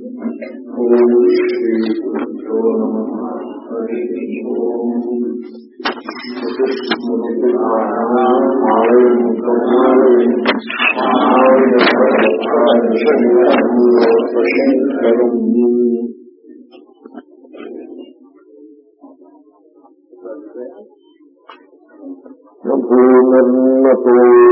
ఓం శ్రీ గురుభ్యో నమః హరి ఓం భూమిర్నతోన్నతేజో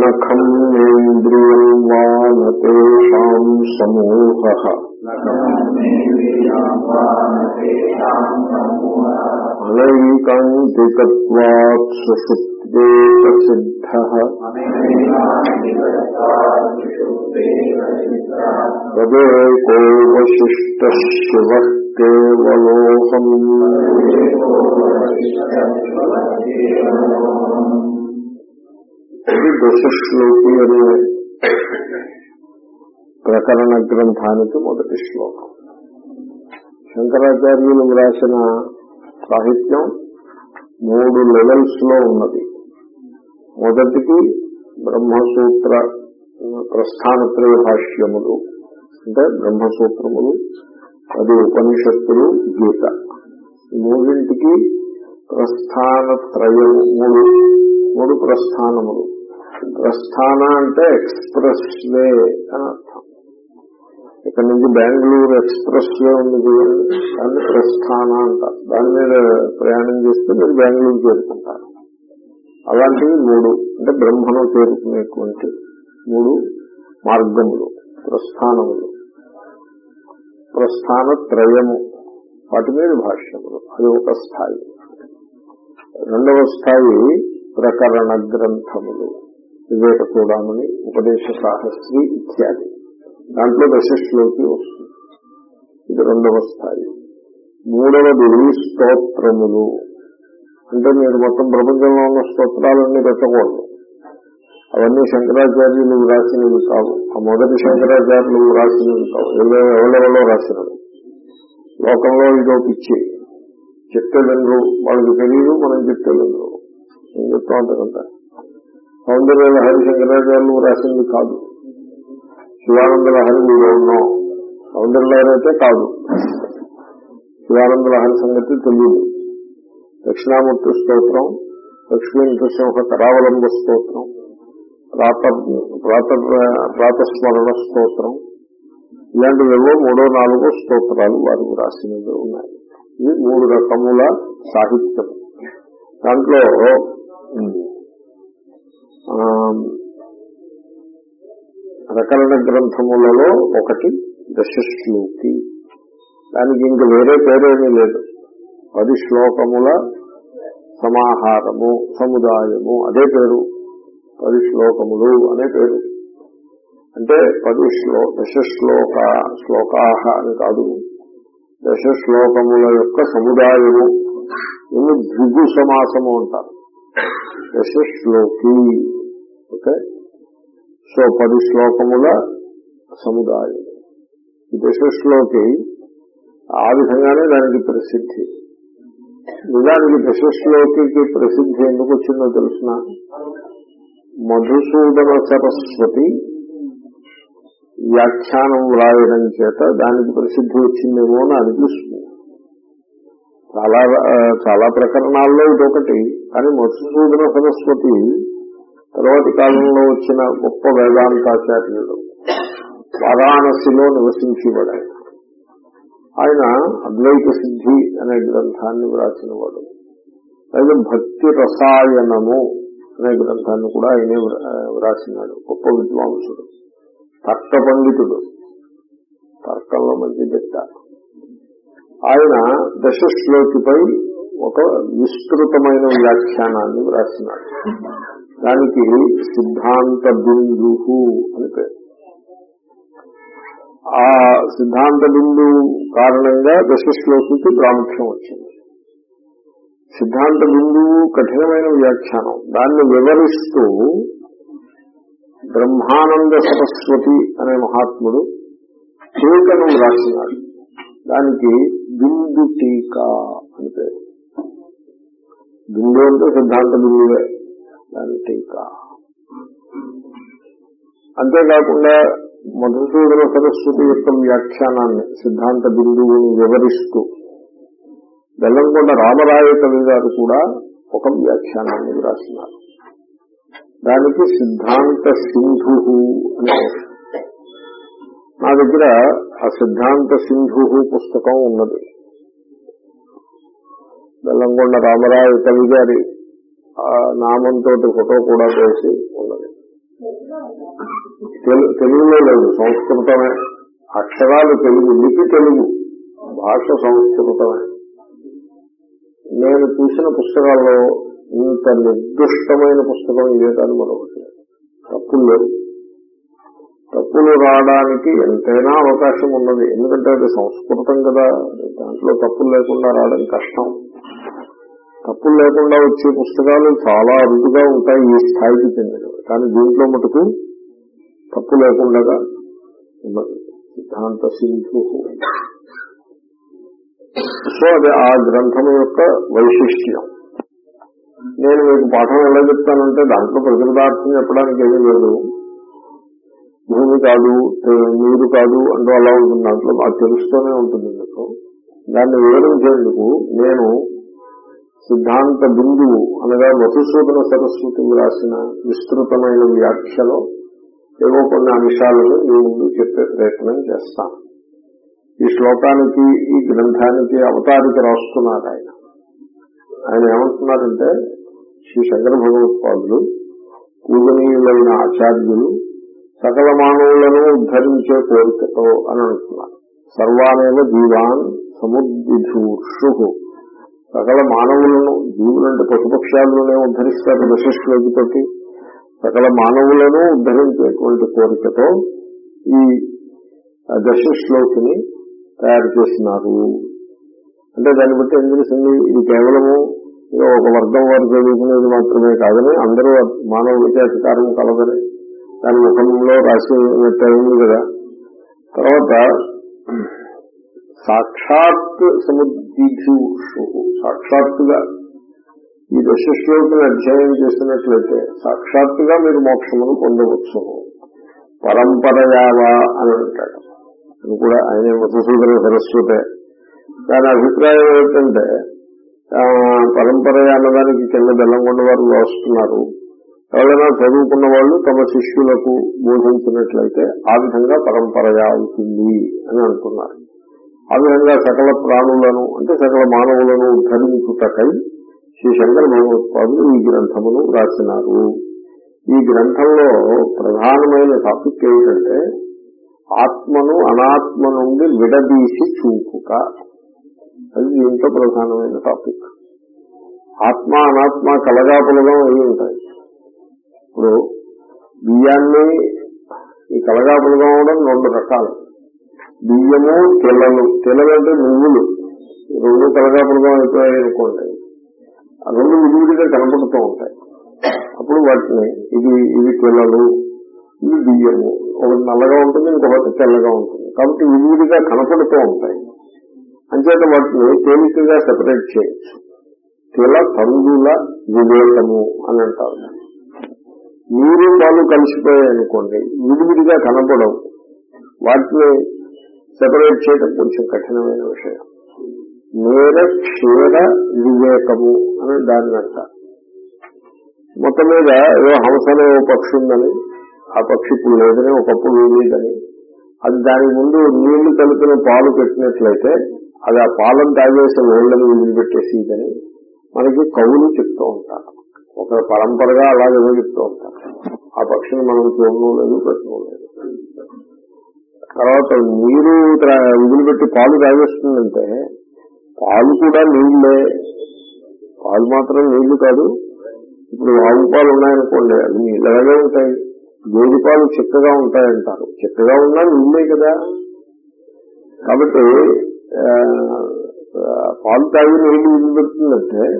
నఖం నేంద్రియం వానతేషాం సమూహ అనైకాంతికత్వాత్ సుషుప్తే ప్రసిద్ధ తదేకో శివ కేవలోహం ఇది దశశ్లోకి అనే ప్రకరణ గ్రంథానికి మొదటి శ్లోకం. శంకరాచార్యులు వ్రాసిన సాహిత్యం మూడు లెవెల్స్లో ఉన్నది. మొదటికి బ్రహ్మసూత్ర ప్రస్థానత్రయ భాష్యములు అంటే బ్రహ్మసూత్రములు అది ఉపనిషత్తులు గీత. మూడింటికి ప్రస్థానత్రయము మూడు మూడు ప్రస్థానములు. ప్రస్థాన అంటే ఎక్స్ప్రెస్ వే అని అర్థం. ఇక్కడ నుంచి బెంగళూరు ఎక్స్ప్రెస్ వే ఉంది చూడండి. దాన్ని ప్రస్థాన అంటారు దాని మీద ప్రయాణం చేస్తే మీరు బెంగళూరు చేరుకుంటారు. అలాంటివి మూడు. అంటే బ్రహ్మను చేరుకునేటువంటి మూడు మార్గములు. ప్రస్థానములు. ప్రస్థాన త్రయము. వాటి మీద భాష్యములు. అది ఒక స్థాయి. రెండవ స్థాయి ప్రకరణ గ్రంథములు. వివేక చూడమని ఉపదేశ సాహస్రి ఇత్యాది. దాంట్లో దశశ్లోకి వస్తుంది. ఇది రెండవ స్థాయి. మూడవది స్తోత్రములు. అంటే మీరు మొత్తం ప్రపంచంలో ఉన్న స్తోత్రాలన్నీ పెట్టకూడదు. అవన్నీ శంకరాచార్యులు రాసినవి కావు. ఆ మొదటి శంకరాచార్యులు రాసినవి కావు. ఎవరెవరో రాసినవి. లోకంలో ఇదో పిచ్చి. చెప్తే వినరు వాళ్ళకి తెలియదు మనం చెప్తే వినరు ఏం చెప్తా ఉంటారంట సౌందర్య లహరి శంకరాచార్యులు రాసింది కాదు. శివానంద లహరి మీరు ఉన్నాం సౌందర్య లహరి అయితే కాదు. శివానంద లహరి సంగతి తెలియదు దక్షిణామూర్తి స్తోత్రం లక్ష్మీ నృసింహ కరావలంబ స్తోత్రం ప్రాత ప్రాత ప్రాతస్మరణ స్తోత్రం ఇలాంటివేవో మూడో నాలుగో స్తోత్రాలు వారు రాసినవి ఉన్నాయి. ఇవి మూడు రకముల సాహిత్యం. దాంట్లో ప్రకరణ గ్రంథములలో ఒకటి దశశ్లోకి. దానికి ఇంక వేరే పేరేమీ లేదు. పది శ్లోకముల సమాహారము సముదాయము అదే పేరు. పది శ్లోకములు అనే పేరు. అంటే పది శ్లో దశశ్లోక శ్లోకాహ అని కాదు. దశశ్లోకముల యొక్క సముదాయము. ఇన్ని ద్విగు సమాసము అంటారు. దశశ్లోకి. ఓకే? సో పది శ్లోకముల సముదాయం. దశశ్లోకి దశ ఆ విధంగానే దానికి ప్రసిద్ధి. నిజానికి దశశ్లోకి ప్రసిద్ధి ఎందుకు వచ్చిందో తెలుసిన? మధుసూదన సరస్వతి వ్యాఖ్యానం వ్రాయడం చేత దానికి ప్రసిద్ధి వచ్చిందేమో అని అనిపిస్తుంది. చాలా చాలా ప్రకరణాల్లో ఇదొకటి కానీ మధుసూదన సరస్వతి తర్వాతి కాలంలో వచ్చిన గొప్ప వేదాంతాచార్యుడు వారాణసిలో నివసించేవాడు ఆయన అద్వైత సిద్ధి అనే గ్రంథాన్ని వ్రాసిన వాడు అయితే భక్తి రసాయనము అనే గ్రంథాన్ని కూడా ఆయనే వ్రాసినాడు. గొప్ప విద్వాంసుడు. తర్క పండితుడు. తర్కంలో మంచి దిట్ట ఆయన దశశ్లోకిపై ఒక విస్తృతమైన వ్యాఖ్యానాన్ని వ్రాసినాడు. దానికి సిద్ధాంత బిందు అని పేరు. ఆ సిద్ధాంత బిందు కారణంగా దశశ్లోకి ప్రాముఖ్యం వచ్చింది. సిద్ధాంత బిందువు కఠినమైన వ్యాఖ్యానం. దాన్ని వివరిస్తూ బ్రహ్మానంద సరస్వతి అనే మహాత్ముడు టీకను రాసినాడు దానికి బిందు టీకా అని పేరు. బిందు అంటే సిద్ధాంత బిందువే దాని టీకా అంతేకాకుండా మధుసూదన సరస్వతి యొక్క వ్యాఖ్యానాన్ని సిద్ధాంత బిందువుని వివరిస్తూ బెల్లంకొండ రామరాయ కవి గారు కూడా ఒక వ్యాఖ్యానాన్ని రాసినారు దానికి సిద్ధాంత సింధు అనే నా దగ్గర ఆ సిద్ధాంత సింధు పుస్తకం ఉన్నది. బెల్లంకొండ రామరాయ కవి గారి నామంతో ఫోటో కూడా వేసి ఉన్నది. తెలు- తెలుగులో లేదు సంస్కృతమే. అక్షరాలు తెలుగు లిపి తెలుగు భాష సంస్కృతమే. నేను చూసిన పుస్తకాల్లో ఇంత నిర్దిష్టమైన పుస్తకం ఇదే కాదు మరొకటి. తప్పులు లేవు. తప్పులు రావడానికి ఎంతైనా అవకాశం ఉన్నది. ఎందుకంటే అది సంస్కృతం కదా దాంట్లో తప్పులు లేకుండా రావడం కష్టం. తప్పులు లేకుండా వచ్చే పుస్తకాలు చాలా అరుదుగా ఉంటాయి ఈ స్థాయికి చెందినవి. కానీ దీంట్లో మటుకు తప్పు లేకుండా ఉన్నది సిద్ధాంత సింధు సో అది ఆ గ్రంథం యొక్క వైశిష్ట్యం. నేను మీకు పాఠం ఎలా చెప్తానంటే దాంట్లో ప్రతిపదార్థం చెప్పడానికి ఏమీ లేదు. భూమి కాదు నీరు కాదు అంటూ అలా ఉంటుంది. దాంట్లో అది తెలుస్తూనే ఉంటుంది మీకు. దాన్ని వివరించేందుకు నేను సిద్ధాంత బిందువు అనగా మధుసూదన సరస్వతి రాసిన విస్తృతమైన వ్యాఖ్యలో ఏవో కొన్ని అంశాలను మీ ముందు చెప్పే ప్రయత్నం చేస్తాను. ఈ శ్లోకానికి ఈ గ్రంథానికి అవతారిక రాస్తున్నారు ఆయన. ఆయన ఏమంటున్నారంటే శ్రీ శంకర భగవత్పాదులు పూజనీయులైన ఆచార్యులు సకల మానవులను ఉద్ధరించే కోరికతో అని అంటున్నారు. సర్వానేవ జీవాన్ సముద్విధూర్షు. సకల మానవులను జీవులంటే పశుపక్షాలలోనే ఉద్ధరిస్తారు విశిష్టతోటి సకల మానవులను ఉద్ధరించేటువంటి కోరికతో ఈ దశ శ్లోకిని తయారు చేస్తున్నారు. అంటే దాన్ని బట్టి ఏం తెలిసింది ఇది కేవలము ఒక వర్గం వారు చదువుకునేది మాత్రమే కాదని అందరూ మానవులకే అధికారం కలదని దాని ముఖంలో రాసినట్టయింది కదా. తర్వాత సాక్షాత్ సముద్దిషు సాక్షాత్తుగా ఈ దశశ్లోకిని అధ్యయనం చేసినట్లయితే సాక్షాత్తుగా మీరు మోక్షమును పొందవచ్చు. పరంపరయావా అని అంటాడు. అని కూడా ఆయన మధుసూదన సరస్వతే. దాని అభిప్రాయం ఏంటంటే పరంపరయ పరంపర అన్నదానికి కింద బెల్లంకొండ వారు వస్తున్నారు ఎవరైనా చదువుకున్న వాళ్ళు తమ శిష్యులకు బోధించినట్లయితే ఆ విధంగా పరంపరగా అవుతుంది అని అనుకున్నారు ఆ విధంగా సకల ప్రాణులను అంటే సకల మానవులను ఉద్ధరించుటకై శ్రీ శంకర భగవత్పాదులు ఈ గ్రంథమును రాసినారు. ఈ గ్రంథంలో ప్రధానమైన టాపిక్ ఏమిటంటే ఆత్మను అనాత్మ నుండి విడదీసి చూపుక అది దీంట్లో ప్రధానమైన టాపిక్. ఆత్మ అనాత్మ కలగాపులగా అయి ఉంటాయి. ఇప్పుడు బియ్యాన్ని ఈ కలగాపులగా ఉండడం రెండు రకాలు. బియ్యము తెల్లలు. తెల్లలు అంటే నువ్వులు. రెండు కలగాపులగా అయిపోయాయి అనుకోండి. ఆ రెండు విడివిడిగా కనపడుతూ ఉంటాయి. అప్పుడు వాటిని ఇది ఇది తెల్లలు ఇది బియ్యము. ఒకటి నల్లగా ఉంటుంది ఇంకొకటి తెల్లగా ఉంటుంది. కాబట్టి విడివిడిగా కనపడుతూ ఉంటాయి. అంచేత వాటిని తేలికగా సెపరేట్ చేయొచ్చు. తెల తందుల వివేకము అని అంటారు. నీరు పాలు కలిసిపోయాయి అనుకోండి విడివిడిగా కనపడవు. వాటిని సెపరేట్ చేయడం కొంచెం కఠినమైన విషయం. నేర క్షీర వివేకము అని దాన్ని అంటారు. మొత్తం మీద ఏదో హంసలో పక్షి ఉందని ఆ పక్షి ఇప్పుడు లేదని ఒకప్పుడు లేదని అది దాని ముందు నీళ్ళు కలిపిన పాలు పెట్టినట్లయితే అది ఆ పాలను తాగేసిన నీళ్ళను వదిలిపెట్టేసి ఇదని మనకి కవులు చెప్తూ ఉంటారు. ఒక పరంపరగా అలాగే చెప్తూ ఉంటారు. ఆ పక్షిని మనం చూడడం లేదు పెట్టడం లేదు. తర్వాత నీరు త్రా- వదిలిపెట్టి పాలు తాగేస్తుందంటే పాలు కూడా నీళ్ళే. పాలు మాత్రం నీళ్ళు కాదు. ఇప్పుడు ఆవు పాలు ఉన్నాయనుకోండి అవి నీళ్ళగానే ఉంటాయి. గేదె పాలు చిక్కగా ఉంటాయంటారు. చిక్కగా ఉన్నా నీళ్ళే కదా. కాబట్టి పాలు తాగి నీళ్ళు వదిలిపెడుతుందంటే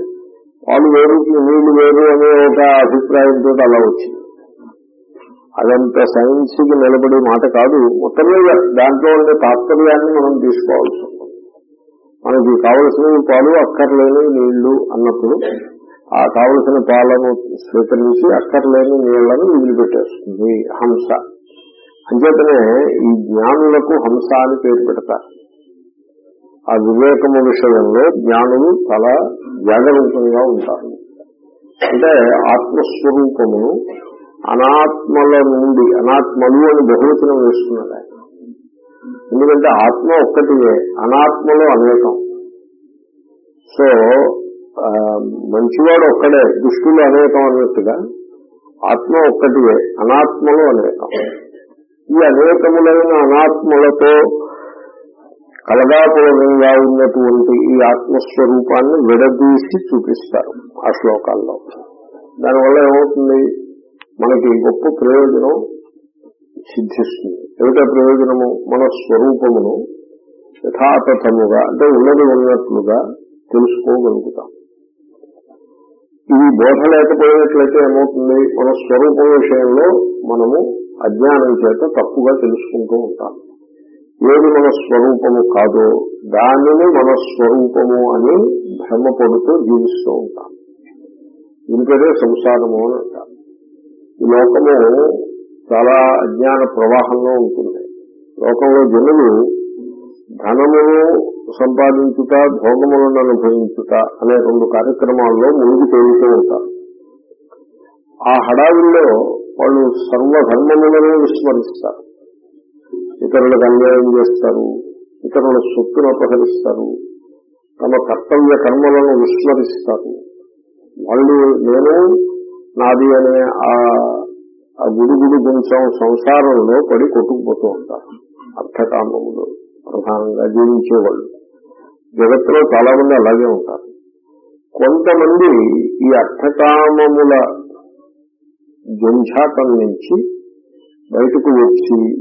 పాలు వేరు నీళ్ళు వేరు అనే ఒక అభిప్రాయంతో అలా వచ్చింది. అదంత సైన్స్కి నిలబడే మాట కాదు. మొత్తం మీద దాంట్లో ఉండే తాత్పర్యాన్ని మనం తీసుకోవాల్సి ఉంటుంది. మనకి కావలసిన పాలు అక్కర్లేని నీళ్ళు అన్నప్పుడు ఆ కావలసిన పాలను స్వీకరించి అక్కర్లేని నీళ్ళను వదిలిపెట్టేస్తుంది హంస. అంచేతనే ఈ జ్ఞానులకు హంస అని పేరు పెడతారు. ఆ వివేకము విషయంలో జ్ఞానులు చాలా జాగరూకంగా ఉంటారు. అంటే ఆత్మస్వరూపమును అనాత్మల నుండి అనాత్మలు అని బహువచనం వేస్తున్నారు ఆయన. ఎందుకంటే ఆత్మ ఒక్కటియే అనాత్మలు అనేకం. సో మంచివాడు ఒక్కడే దుష్టులు అనేకం అన్నట్టుగా ఆత్మ ఒక్కటియే అనాత్మలు అనేకం. ఈ అనేకములైన అనాత్మలతో కలగాపులంగా ఉన్నటువంటి ఈ ఆత్మస్వరూపాన్ని విడదీసి చూపిస్తారు ఆ శ్లోకాల్లో. దానివల్ల ఏమవుతుంది? మనకి గొప్ప ప్రయోజనం సిద్ధిస్తుంది. ఏమిటా ప్రయోజనము? మన స్వరూపమును యథాతథముగా అంటే ఉన్నది ఉన్నట్లుగా తెలుసుకోగలుగుతాం. ఇది బోధ లేకపోయినట్లయితే ఏమవుతుంది? మన స్వరూపం విషయంలో మనము అజ్ఞానం చేత తప్పుగా తెలుసుకుంటూ ఉంటాం. ఏది మన స్వరూపము కాదో దానిని మన స్వరూపము అని భ్రమపడుతూ జీవిస్తూ ఉంటాం. దీనికదే సంసారము అని అంటారు. లోకము చాలా అజ్ఞాన ప్రవాహంలో ఉంటుంది. లోకంలో జనులు ధనమును సంపాదించుట భోగములను అనుభవించుట అనే రెండు కార్యక్రమాల్లో ముందు తేలుతూ ఉంటారు. ఆ హడావిల్లో వాళ్ళు సర్వధర్మములను విస్మరిస్తారు. ఇతరులకు అన్యాయం చేస్తారు ఇతరుల సొత్తును అపహరిస్తారు తమ కర్తవ్య కర్మలను విస్మరిస్తారు. వాళ్ళు నేను నాది అనే ఆ గుడుగుడు గుడిగుడి కొంచెం సంసారంలో పడి కొట్టుకుపోతూ ఉంటారు. అర్థకామములు ప్రధానంగా జీవించేవాళ్ళు. జగత్తులో చాలా మంది అలాగే ఉంటారు. కొంతమంది ఈ అర్థకామముల జంఝాటం నుంచి బయటకు వచ్చి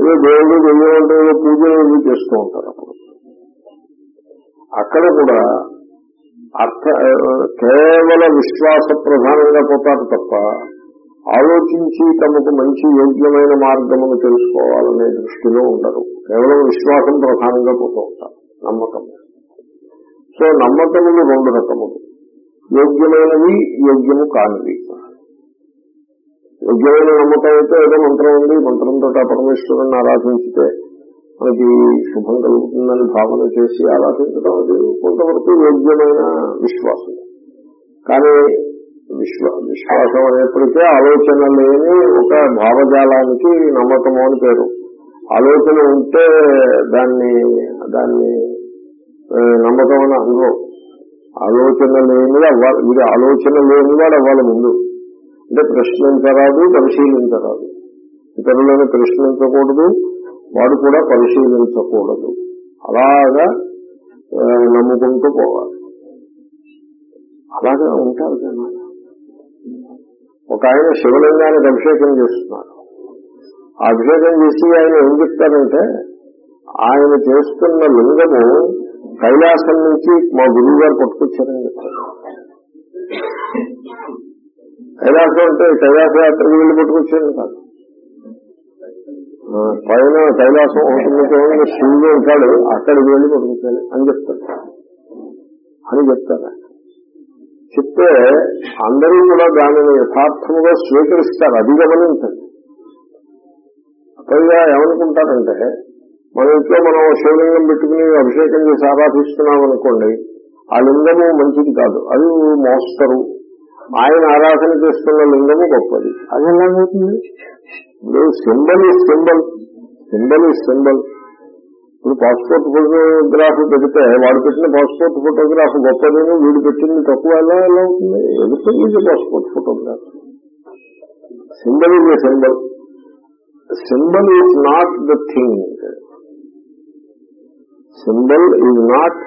ఏదో దేవుడు దెయ్యమంటే పూజలు చేస్తూ ఉంటారు అప్పుడు. అక్కడ కూడా అర్థ కేవల విశ్వాస ప్రధానంగా పోతారు తప్ప ఆలోచించి తమకు మంచి యోగ్యమైన మార్గమును తెలుసుకోవాలనే దృష్టిలో ఉండరు. కేవలం విశ్వాసం ప్రధానంగా పోతూ ఉంటారు. నమ్మకం. సో నమ్మకములు రెండు రకములు. యోగ్యమైనవి యోగ్యము కానివి. యోగ్యమైన నమ్మకం అయితే ఏదో మంత్రం ఉంది. మంత్రంతో పరమేశ్వరుని ఆరాధించితే మనకి శుభం కలుగుతుందని భావన చేసి ఆరాధించడం అది కొంతవరకు యోగ్యమైన విశ్వాసం. కానీ విశ్వ విశ్వాసం అనేప్పటికే ఆలోచన లేని ఒక భావజాలానికి నమ్మకము అని పేరు. ఆలోచన ఉంటే దాన్ని దాన్ని నమ్మకం అని అనరు. ఆలోచన లేనిది అవ్వాలి మీరు ఆలోచన లేనివాడు అవ్వాలి ముందు. అంటే ప్రశ్నించరాదు పరిశీలించరాదు. ఇతరులను ప్రశ్నించకూడదు వాడు కూడా పరిశీలించకూడదు. అలాగా నమ్ముకుంటూ పోవాలి. అలాగే ఉంటారు జనాలు. ఒక ఆయన శివలింగానికి అభిషేకం చేస్తున్నారు. ఆ అభిషేకం చేసి ఆయన ఏం చెప్తారంటే ఆయన చేస్తున్న లింగము కైలాసం నుంచి మా గురువు గారు పట్టుకొచ్చారని చెప్తారు కైలాసం అంటే కైలాస యాత్రకు వెళ్ళి పట్టుకొచ్చారని కాదు పైన కైలాసం ఉంటుంది శివుడు ఉంటాడు అక్కడికి వెళ్ళి పట్టుకొచ్చాను అని చెప్తాడు. అని చెప్తారు చెప్తే అందరూ కూడా దానిని యథార్థముగా స్వీకరిస్తారు అది గమనించండి. పైగా ఏమనుకుంటారంటే మన ఇంట్లో మనం శివలింగం పెట్టుకుని అభిషేకం చేసి ఆరాధిస్తున్నాం అనుకోండి ఆ లింగము మంచిది కాదు. అది మోస్తరు. ఆయన ఆరాధన చేస్తున్న లింగము గొప్పది. అది ఎలాగవుతుంది ఇప్పుడు సింబల్ ఈ సింబల్. సింబల్ ఈ సింబల్. ఇప్పుడు పాస్పోర్ట్ ఫోటోగ్రాఫ్ పెడితే వాడు పెట్టిన పాస్పోర్ట్ ఫోటోగ్రాఫ్ గొప్పదని వీడు పెట్టింది తక్కువ ఎలా ఎలా అవుతుంది? ఎదుగుతుంది ఇది passport photograph? Symbol a symbol. Symbol is not the thing. Symbol is not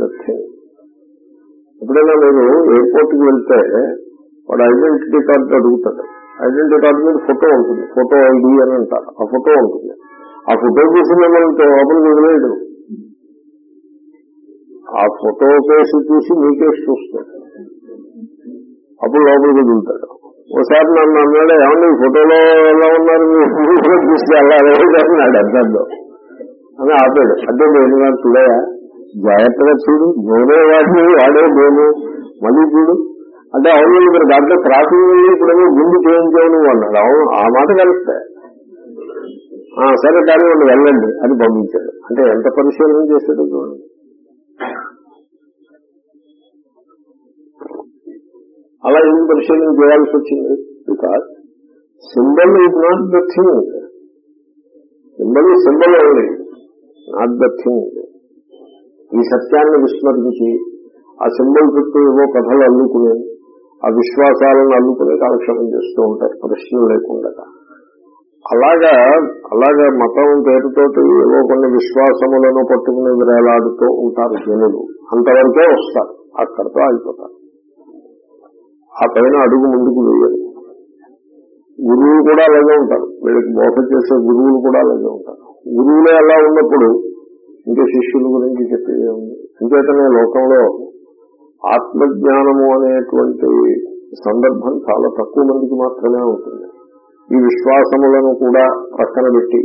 the thing. ఎప్పుడైనా నేను ఎయిర్పోర్ట్కి వెళ్తే వాడు ఐడెంటిటీ కార్డు అడుగుతాడు. ఐడెంటిటీ కార్డు మీద ఫోటో ఉంటుంది. ఫోటో ఐడి అని అంటారు. ఆ ఫోటో ఉంటుంది. ఆ ఫోటో చూసి మిమ్మల్ని లోపలికి వదిలేయడు. ఆ ఫోటో కేసు చూసి మీ చూస్తాడు. అప్పుడు లోపలికి వదులుతాడు ఒకసారి నన్ను అన్నాడు ఏమన్నా ఈ ఫోటోలో ఎలా ఉన్నారు మీరు చూస్తే అలా అన్నాడు అర్థంలో అని ఆపాడు. అంటే నేను నాకు చూడయా జాగ్రత్తగా చూడు. నేనే వాడిని వాడే నేను. మళ్ళీ చూడు. అంటే అవును మీరు దాంట్లో క్రాసింగ్ ఉంది ఇప్పుడేమో గుండు చేయించావు అన్నాడు. అవును ఆ మాట కలిస్తే సరే కానీ వాళ్ళు వెళ్ళండి అని పంపించాడు. అంటే ఎంత పరిశీలన చేశాడు చూడండి అలా ఏం పరిశీలన చేయాల్సి వచ్చింది? Because symbol is not the thing symbol symbol only not the thing ఈ సత్యాన్ని విస్మరించి ఆ సింబల్ చుట్టూ ఏవో కథలు అల్లుకుని ఆ విశ్వాసాలను అల్లుకుని కాలక్షేపం చేస్తూ ఉంటారు ప్రశ్నలు లేకుండా. అలాగా అలాగా మతం పేరుతోటి ఏవో కొన్ని విశ్వాసములను పట్టుకుని విరేలాడుతూ ఉంటారు జనులు. అంతవరకే వస్తారు అక్కడితో అయిపోతారు ఆ పైన అడుగు ముందుకు వేయరు. గురువులు కూడా అలాగే ఉంటారు. వీళ్ళకి బోధ చేసే గురువులు కూడా అలాగే ఉంటారు. గురువులే అలా ఉన్నప్పుడు ఇంకా శిష్యుల గురించి చెప్పేది ఉంది అంచేతనే లోకంలో ఆత్మజ్ఞానము అనేటువంటి సందర్భం చాలా తక్కువ మందికి మాత్రమే ఉంటుంది. ఈ విశ్వాసములను కూడా ప్రక్కన పెట్టి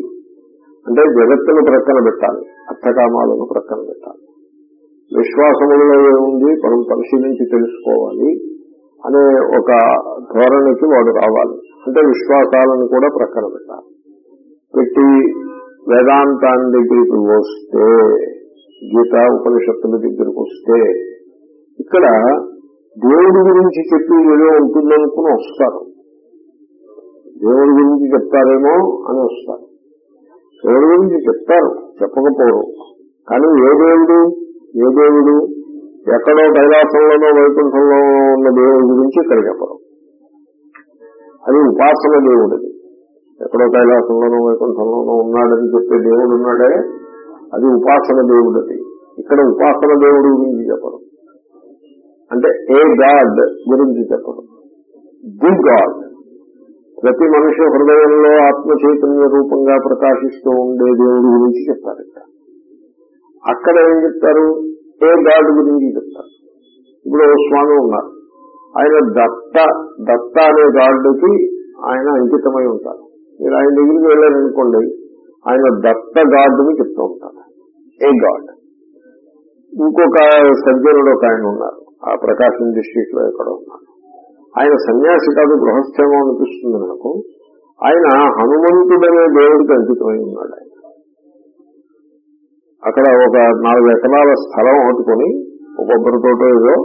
అంటే జగత్తును ప్రక్కన పెట్టాలి అర్థకామాలను ప్రక్కన పెట్టాలి. విశ్వాసములలో ఏముంది? మనం పరిశీలించి తెలుసుకోవాలి అనే ఒక ధోరణికి వాడు రావాలి. అంటే విశ్వాసాలను కూడా ప్రక్కన పెట్టాలి. పెట్టి వేదాంతాన్ని దగ్గరికి వస్తే గీత ఉపనిషత్తుల దగ్గరికి వస్తే ఇక్కడ దేవుడి గురించి చెప్పి ఏదో ఉంటుందనుకుని వస్తారు. దేవుడి గురించి చెప్తారేమో అని వస్తారు. దేవుడి గురించి చెప్తారు చెప్పకపోరు. కానీ ఏ దేవుడు ఏ దేవుడు ఎక్కడో కైలాసంలోనో వైకుంఠంలోనో ఉన్న దేవుడి గురించి ఇక్కడ చెప్పరు. అది ఉపాసన దేవుడిది. ఎక్కడో కైలాసంలోనూ వైకుంఠంలోనూ ఉన్నాడని చెప్పే దేవుడు ఉన్నాడే. అది ఉపాసన దేవుడది ఇక్కడ ఉపాసన దేవుడు గురించి చెప్పడం అంటే ఏ గాడ్ గురించి చెప్పడం ది గాడ్. ప్రతి మనిషి హృదయంలో ఆత్మ చైతన్య రూపంగా ప్రకాశిస్తూ ఉండే దేవుడి గురించి చెప్తారు ఇక్కడ. అక్కడ ఏం చెప్తారు? ఏ గాడ్ గురించి చెప్తారు? ఇప్పుడు స్వామి ఉన్నారు. ఆయన దత్త దత్త అనే గాడ్కి ఆయన అంకితమై ఉంటారు. మీరు ఆయన దగ్గరికి వెళ్ళారనుకోండి ఆయన దత్త గాడ్ని చెప్తూ ఉంటారు. ఏ గాడ్? ఇంకొక సజ్జనుడు ఒక ఆయన ఉన్నారు. ఆ ప్రకాశం డిస్టిక్లో ఎక్కడ ఉన్నారు. ఆయన సన్యాసి కాదు గృహస్థేమో అనిపిస్తుంది నాకు. ఆయన హనుమంతుడనే దేవుడికి అంకితమై ఉన్నాడు ఆయన. అక్కడ ఒక నాలుగు ఎకరాల స్థలం ఒకటికొని కొబ్బరి తోట ఏదో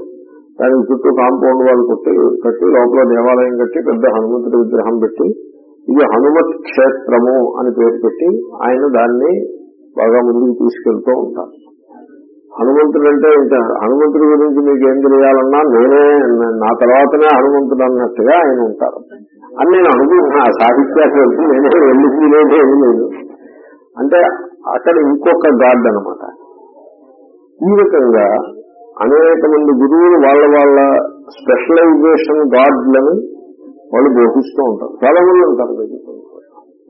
దానికి చుట్టూ కాంపౌండ్ వాళ్ళు కొట్టి కట్టి లోపల దేవాలయం కట్టి పెద్ద హనుమంతుడి విగ్రహం పెట్టి ఇది హనుమత్ క్షేత్రము అని పేరు పెట్టి ఆయన దాన్ని బాగా ముందుకు తీసుకెళ్తూ ఉంటారు. హనుమంతుడు అంటే ఇంకా హనుమంతుడి గురించి మీకు ఏం తెలియాలన్నా నేనే నా తర్వాతనే హనుమంతుడు అన్నట్టుగా ఆయన ఉంటారు. అని నేను అనుకుంటున్నా ఆ సాహిత్యాన్ని నేనే వెళ్ళింది లేదు ఏమీ లేదు. అంటే అక్కడ ఇంకొక గాడ్ అనమాట ఈ రకంగా అనేక మంది గురువులు వాళ్ళ వాళ్ళ స్పెషలైజేషన్ గాడ్లను వాళ్ళు బోధిస్తూ ఉంటారు. చాలా మంది ఉంటారు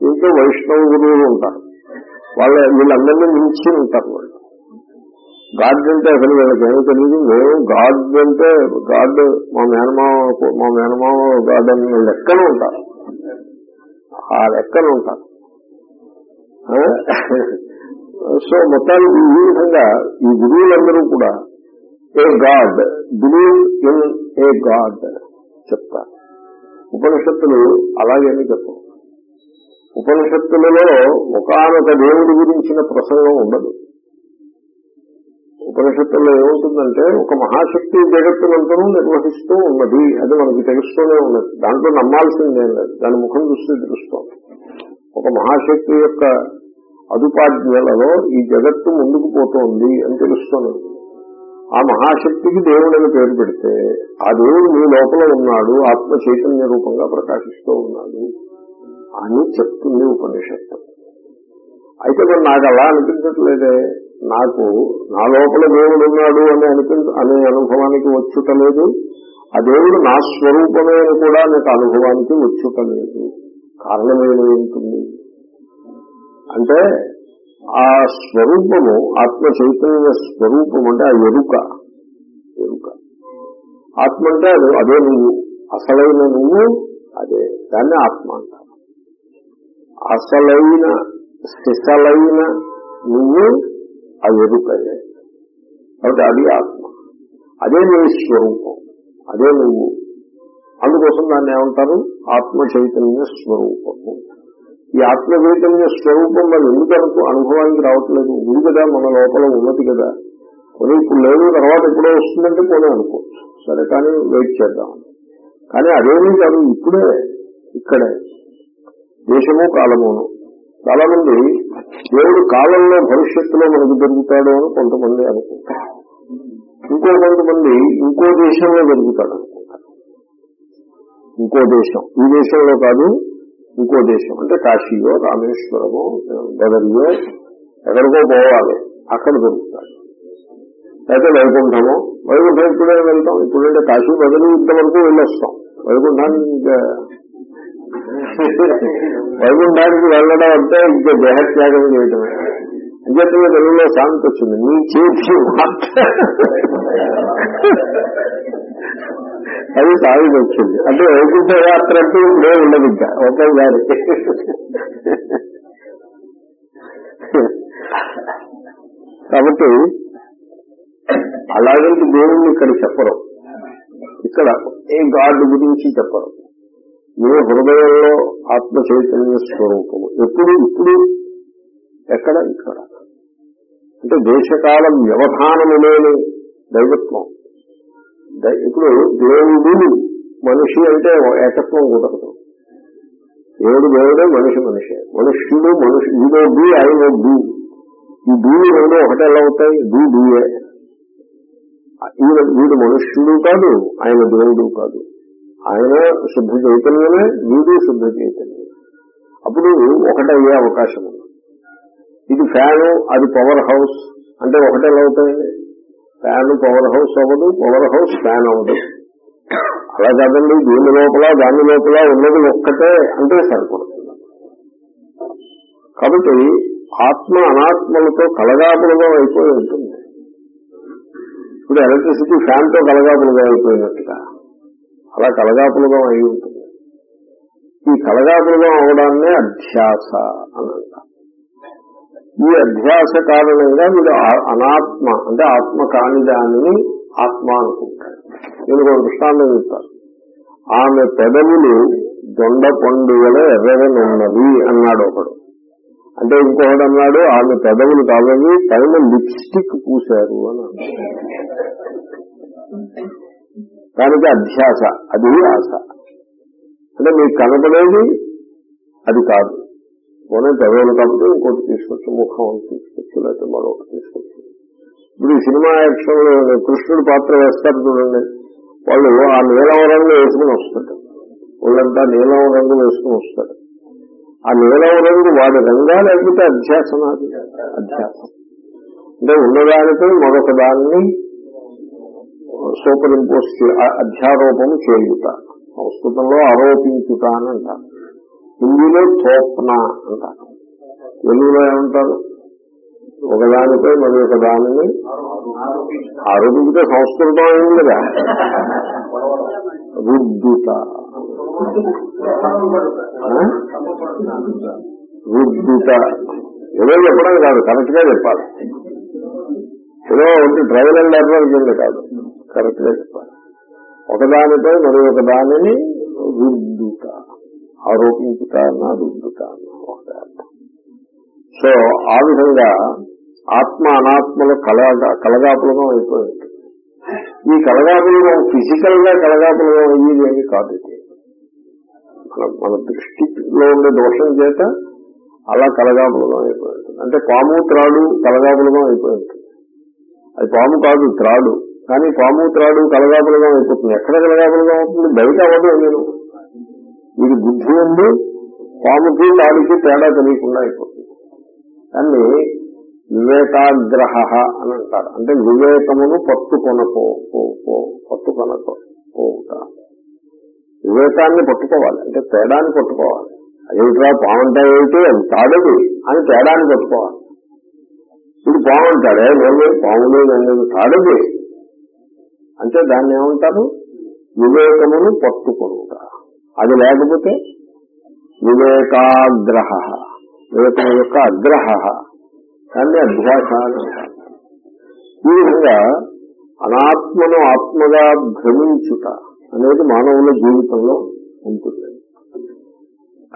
ఇంకా వైష్ణవ గురువులు ఉంటారు. వాళ్ళ వీళ్ళందరినీ మించి ఉంటారు వాళ్ళు. గాడ్ అంటే అసలు వీళ్ళకి ఏమీ తెలియదు. మేము గాడ్ అంటే గాడ్ మా మేనమావ మా మేనమావ గాడ్ అని లెక్కన ఉంటారు. ఆ లెక్కన ఉంటారు. సో మొత్తానికి ఈ విధంగా ఈ గురువులందరూ కూడా a God believe in a God చెప్తారు. ఉపనిషత్తులు అలాగేమీ చెప్పవు ఉపనిషత్తులలో ఒకనొక దేవుడి గురించిన ప్రసంగం ఉండదు. ఉపనిషత్తుల్లో ఏముంటుందంటే ఒక మహాశక్తి జగత్తునంతరూ నిర్వహిస్తూ ఉన్నది. అది మనకి తెలుస్తూనే ఉన్నది. దాంట్లో నమ్మాల్సిందేం లేదు దాని ముఖం చూస్తే తెలుస్తాం. ఒక మహాశక్తి యొక్క అదుపాజ్ఞలలో ఈ జగత్తు ముందుకు పోతోంది అని తెలుస్తూనే ఉంది. ఆ మహాశక్తికి దేవుడని పేరు పెడితే ఆ దేవుడు మీ లోపల ఉన్నాడు ఆత్మ చైతన్య రూపంగా ప్రకాశిస్తూ ఉన్నాడు అని చెప్తుంది ఉపనిషత్తు. అయితే మరి నాకు అలా అనిపించట్లేదే. నాకు నా లోపల దేవుడు ఉన్నాడు అని అనిపించ అనే అనుభవానికి వచ్చుటలేదు ఆ దేవుడు నా స్వరూపమే అని కూడా నాకు అనుభవానికి వచ్చుటలేదు కారణం ఉంటుంది? అంటే ఆ స్వరూపము ఆత్మ చైతన్య స్వరూపం అంటే ఆ ఎరుక. ఎరుక. ఆత్మ అంటే అది అదే నువ్వు. అసలైన నువ్వు అదే. దాన్ని ఆత్మ అంటారు. అసలైన సిసలైన నువ్వు ఆ ఎరుకయే. కాబట్టి అది ఆత్మ. అదే నీ స్వరూపం. అదే నువ్వు. అందుకోసం దాన్ని ఏమంటారు? ఆత్మ చైతన్య స్వరూపము. ఈ ఆత్మ చైతన్య స్వరూపం మరి ఎందుకు అనుభవానికి రావట్లేదు? ఉంది కదా మన లోపల ఉన్నది కదా. కొని ఇప్పుడు లేదు తర్వాత ఎప్పుడో వస్తుందంటే పోనీ అనుకోవచ్చు సరే కానీ వెయిట్ చేద్దాం. కానీ అదేమీ కాదు ఇప్పుడే ఇక్కడే. దేశము కాలమును. చాలా మంది దేవుడు కాలంలో భవిష్యత్తులో మనకు దొరుకుతాడు అని కొంతమంది అనుకుంటారు. ఇంకో కొంతమంది ఇంకో దేశంలో దొరుకుతాడు అనుకుంటారు. ఇంకో దేశం. ఈ దేశంలో కాదు ఇంకో దేశం అంటే కాశీయో రామేశ్వరమో బదరియో ఎక్కడికో పోవాలి. అక్కడ దొరుకుతాడు అయితే వైకుంఠము వైకుంఠం ఇప్పుడే వెళ్తాం? ఇప్పుడంటే కాశీ బదులు ఇంతవరకు వెళ్ళొస్తాం. వైకుంఠానికి ఇంకా వైకుంఠానికి వెళ్ళడం అంటే ఇంకా దేహత్యాగం చేయటమే. అంచేతనే తెలుగులో శాంతి వచ్చింది నీ చేతి అది సాగుకి వచ్చింది. అంటే వైకుంఠ యాత్ర అంటే ఇప్పుడే ఉండదు ఇంకా ఒకేసారి కాబట్టి అలాగంటే దేవుణ్ణి ఇక్కడ చెప్పరు. ఇక్కడ ఏ గాడ్ గురించి చెప్పరు. మీ హృదయంలో ఆత్మ చైతన్య స్వరూపము. ఎప్పుడు ఇప్పుడు ఎక్కడ ఇక్కడ. అంటే దేశకాలం వ్యవధానము లేని దైవత్వం. ఇప్పుడు దేవుడు మనిషి అంటే ఏకత్వం కుదరదు దేవుడు దేవుడే మనిషి మనిషి. మనుష్యుడు మనుషు ఇదో బి ఐదో బి. ఈ బీలు రెండు ఒకటే ఎలా అవుతాయి బి బియే. ఈయన వీడు మనుష్యుడు కాదు ఆయన దేవుడు కాదు. ఆయన శుద్ధ చైతన్యమే వీడు శుద్ధ చైతన్యం అప్పుడు ఒకటయ్యే అవకాశం ఉంది. ఇది ఫ్యాను అది పవర్ హౌస్ అంటే ఒకటే ఎలా అవుతాయండి ఫ్యాన్ పవర్ హౌస్ అవ్వదు పవర్ హౌస్ ఫ్యాన్ అవ్వదు. అలా కాదండి దీని లోపల దాని లోపల ఉన్నది ఒక్కటే అంటే సరిపడుతుంది కాబట్టి ఆత్మ అనాత్మలతో కలగాపులుగా అయిపోయి ఉంటుంది. ఇప్పుడు ఎలక్ట్రిసిటీ ఫ్యాన్తో కలగాపులుగా అయిపోయినట్టుగా అలా కలగాపులుగా అయి ఉంటుంది. ఈ కలగాపులుగా అవడాన్నే అధ్యాస అని ఈ అభ్యాస కారణంగా వీడు అనాత్మ అంటే ఆత్మ కాని దానిని ఆత్మ అనుకుంటాడు. నేను ఒక దృష్టాంతం చెప్తాను ఆమె పెదవులు దొండ పండుగల ఎర్రగనున్నవి అన్నాడు ఒకడు. అంటే ఇంకొకడు అన్నాడు ఆమె పెదవులు కాదని పైన లిప్స్టిక్ పూశారు అని దానికి అధ్యాస అది ఆశ. అంటే మీకు కనపడేది అది కాదు. పోనీ పెదవులు కాబట్టి ఇంకోటి తీసుకొచ్చు ముఖం తీసుకొచ్చు లేకపోతే మరొకటి తీసుకొచ్చు. ఇప్పుడు ఈ సినిమా యాక్షన్ కృష్ణుడు పాత్ర వేస్తారు చూడండి. వాళ్ళు ఆ నీలం రంగు వేసుకుని వస్తాడు. వాళ్ళంతా నీలం రంగు వేసుకుని వస్తాడు. ఆ నీలం రంగు వాడి రంగా లేకపోతే అధ్యాసనాది అధ్యాసం అంటే ఉన్నదానితో మరొక దాన్ని సూపర్ ఇంపోజ్ అధ్యారోపం చేయుట. సంస్కృతంలో ఆరోపించుట అని అంటారు. హిందీలో తోప్న అంటారు. తెలుగులో ఏమంటారు? ఒకదానిపై మరి ఒక దానిని ఆరోపించితే సంస్కృతం అయింది కదా రుద్దుత. రుద్దుత. ఏదో చెప్పడం కాదు కరెక్ట్గా చెప్పాలి. ఏదో ఒకటి డ్రైవర్ అండ్ ఎర్రర్ కింద కాదు కరెక్ట్గా చెప్పాలి. ఒకదానిపై మరి ఒక దానిని రుద్దుత. ఆరోపించుట అన్న సో ఆ విధంగా ఆత్మ అనాత్మల కలగా కలగాపులగం అయిపోయింది. ఈ కలగాపులగం ఫిజికల్గా కలగాపులగం అయ్యేది ఏమి కాదు ఇది. మన మన దృష్టిలో ఉండే దోషం చేత అలా కలగాపులగం అయిపోయింది. అంటే పాము త్రాడు కలగాపులగం అయిపోయింది. అది పాము కాదు త్రాడు. కానీ పాము త్రాడు కలగాపులగం అయిపోతుంది. ఎక్కడ కలగాపులగం అవుతుంది? బయట అవ్వదు నేను. వీడి బుద్ధి ఉంది పాముకి తాడికి తేడా తెలియకుండా అయిపోతుంది. దాన్ని వివేకాగ్రహ అని అంటారు. అంటే వివేకమును పట్టుకొనపో పట్టుకొనకో పోవుట. వివేకాన్ని పట్టుకోవాలి అంటే తేడాన్ని పట్టుకోవాలి. అదేమిట్రా పావంటా ఏమిటి? అది తాడది అని తేడాన్ని పట్టుకోవాలి. ఇది బాగుంటాడే నేను పాములే నేను తాడది అంటే దాన్ని ఏమంటారు? వివేకమును పట్టుకొనుట. అది లేకపోతే వివేకాగ్రహ. వివేకం యొక్క అగ్రహ. దాన్ని అభ్యాస అని ఈ విధంగా అనాత్మను ఆత్మగా భ్రమించుట అనేది మానవుల జీవితంలో ఉంటుంది.